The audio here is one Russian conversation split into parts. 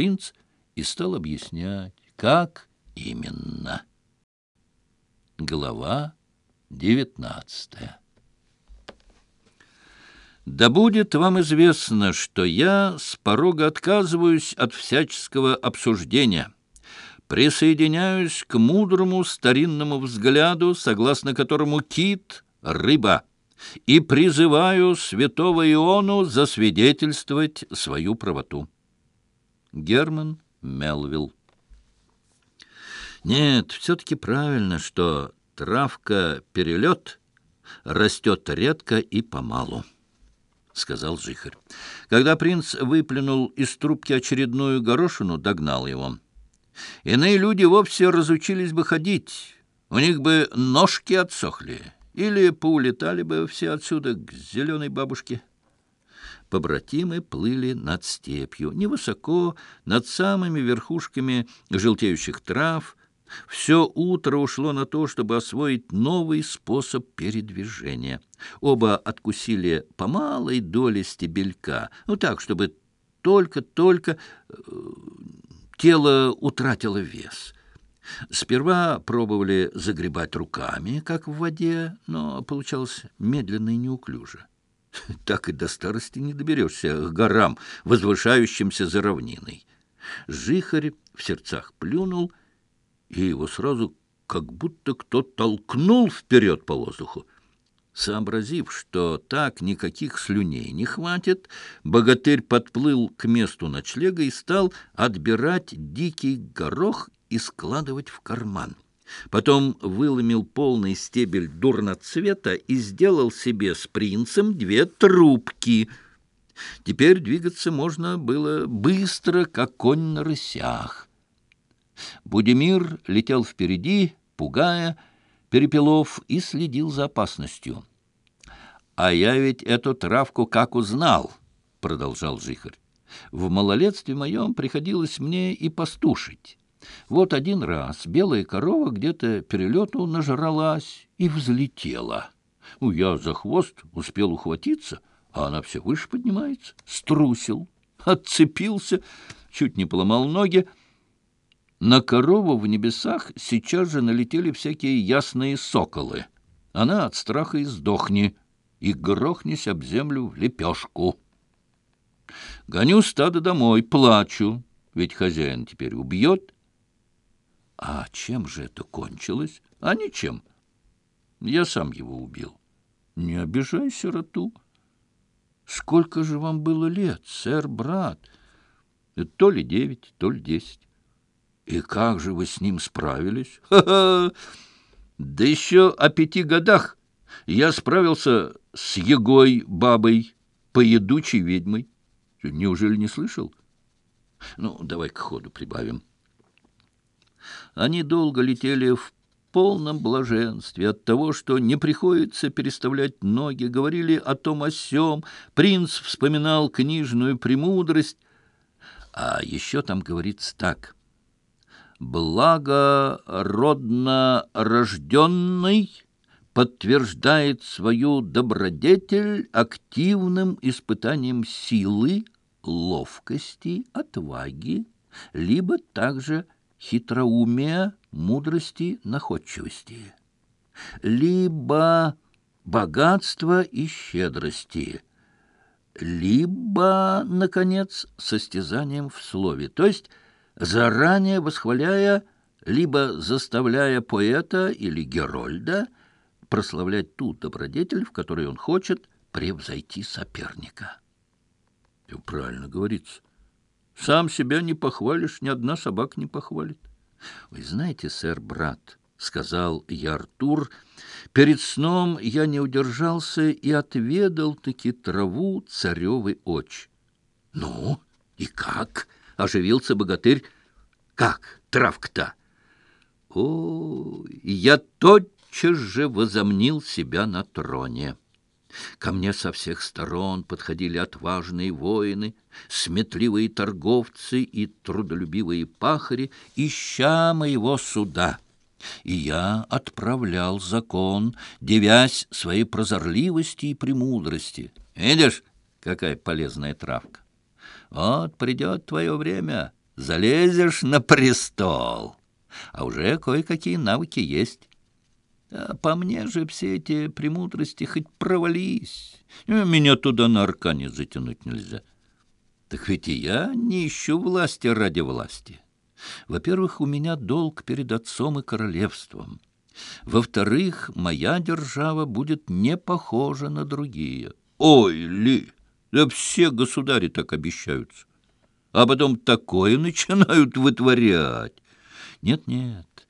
принц и стал объяснять, как именно. Глава девятнадцатая. «Да будет вам известно, что я с порога отказываюсь от всяческого обсуждения» присоединяюсь к мудрому старинному взгляду, согласно которому кит — рыба, и призываю святого Иону засвидетельствовать свою правоту. Герман Мелвилл. Нет, все-таки правильно, что травка-перелет растет редко и помалу, — сказал жихарь. Когда принц выплюнул из трубки очередную горошину, догнал его. Иные люди вовсе разучились бы ходить, у них бы ножки отсохли, или поулетали бы все отсюда к зеленой бабушке. — побратимы плыли над степью, невысоко, над самыми верхушками желтеющих трав. Все утро ушло на то, чтобы освоить новый способ передвижения. Оба откусили по малой доле стебелька, ну так, чтобы только-только э, тело утратило вес. Сперва пробовали загребать руками, как в воде, но получалось медленно и неуклюже. Так и до старости не доберешься к горам, возвышающимся за равниной. Жихарь в сердцах плюнул, и его сразу как будто кто толкнул вперед по воздуху. Сообразив, что так никаких слюней не хватит, богатырь подплыл к месту ночлега и стал отбирать дикий горох и складывать в карман. Потом выломил полный стебель дурноцвета и сделал себе с принцем две трубки. Теперь двигаться можно было быстро, как конь на рысях. Будемир летел впереди, пугая перепелов, и следил за опасностью. «А я ведь эту травку как узнал!» — продолжал Жихарь. «В малолетстве моем приходилось мне и пастушить». Вот один раз белая корова где-то перелету нажралась и взлетела. Ну, я за хвост успел ухватиться, а она все выше поднимается. Струсил, отцепился, чуть не поломал ноги. На корову в небесах сейчас же налетели всякие ясные соколы. Она от страха и сдохни, и грохнись об землю в лепешку. Гоню стадо домой, плачу, ведь хозяин теперь убьет — а чем же это кончилось? А ничем. Я сам его убил. Не обижай сироту. Сколько же вам было лет, сэр, брат? То ли девять, то ли десять. И как же вы с ним справились? Ха-ха! Да еще о пяти годах я справился с егой бабой, поедучей ведьмой. Неужели не слышал? Ну, давай к ходу прибавим. — они долго летели в полном блаженстве от того, что не приходится переставлять ноги, говорили о том о сём, принц вспоминал книжную премудрость. А еще там говорится так. «Благородно рожденный подтверждает свою добродетель активным испытанием силы, ловкости, отваги, либо также хитроумия, мудрости, находчивости, либо богатства и щедрости, либо, наконец, состязанием в слове, то есть заранее восхваляя, либо заставляя поэта или герольда прославлять ту добродетель, в которой он хочет превзойти соперника. И правильно говорится. Сам себя не похвалишь, ни одна собака не похвалит. Вы знаете, сэр, брат, — сказал я Артур, — перед сном я не удержался и отведал-таки траву царевы очи. — Ну, и как? — оживился богатырь. — Как травка-то? — О, я тотчас же возомнил себя на троне. Ко мне со всех сторон подходили отважные воины, сметливые торговцы и трудолюбивые пахари, ища моего суда. И я отправлял закон, девясь своей прозорливости и премудрости. Видишь, какая полезная травка? Вот придет твое время, залезешь на престол. А уже кое-какие навыки есть. А по мне же все эти премудрости хоть провались. Э, меня туда на аркане затянуть нельзя. Так ведь и я не ищу власти ради власти. Во-первых, у меня долг перед отцом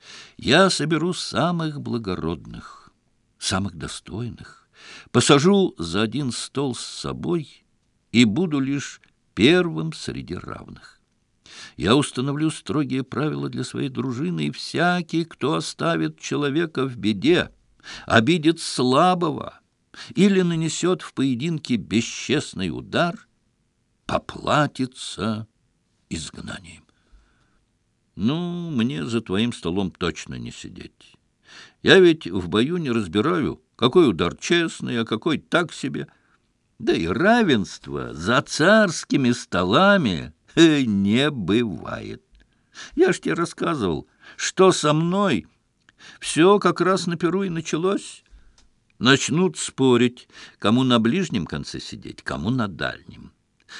и королевством. Во-вторых, моя держава будет не похожа на другие. Ой, Ли, да все государи так обещаются. А потом такое начинают вытворять. Нет-нет, я соберу самых благородных, самых достойных, посажу за один стол с собой и Ну, мне за твоим столом точно не сидеть. Я ведь в бою не разбираю, какой удар честный, а какой так себе. Да и равенство за царскими столами э, не бывает. Я ж тебе рассказывал, что со мной все как раз на Перу и началось. Начнут спорить, кому на ближнем конце сидеть, кому на дальнем.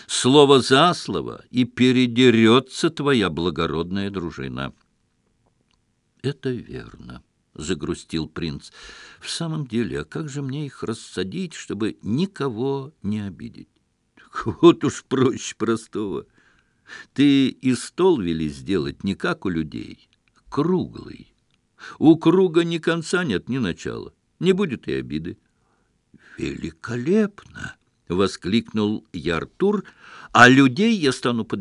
Слово за слово, и передерется твоя благородная дружина. Это верно. — загрустил принц. — В самом деле, а как же мне их рассадить, чтобы никого не обидеть? — Вот уж проще простого. Ты и стол вели сделать не как у людей, круглый. У круга ни конца нет, ни начала. Не будет и обиды. — Великолепно! — воскликнул Яртур, — а людей я стану подбирать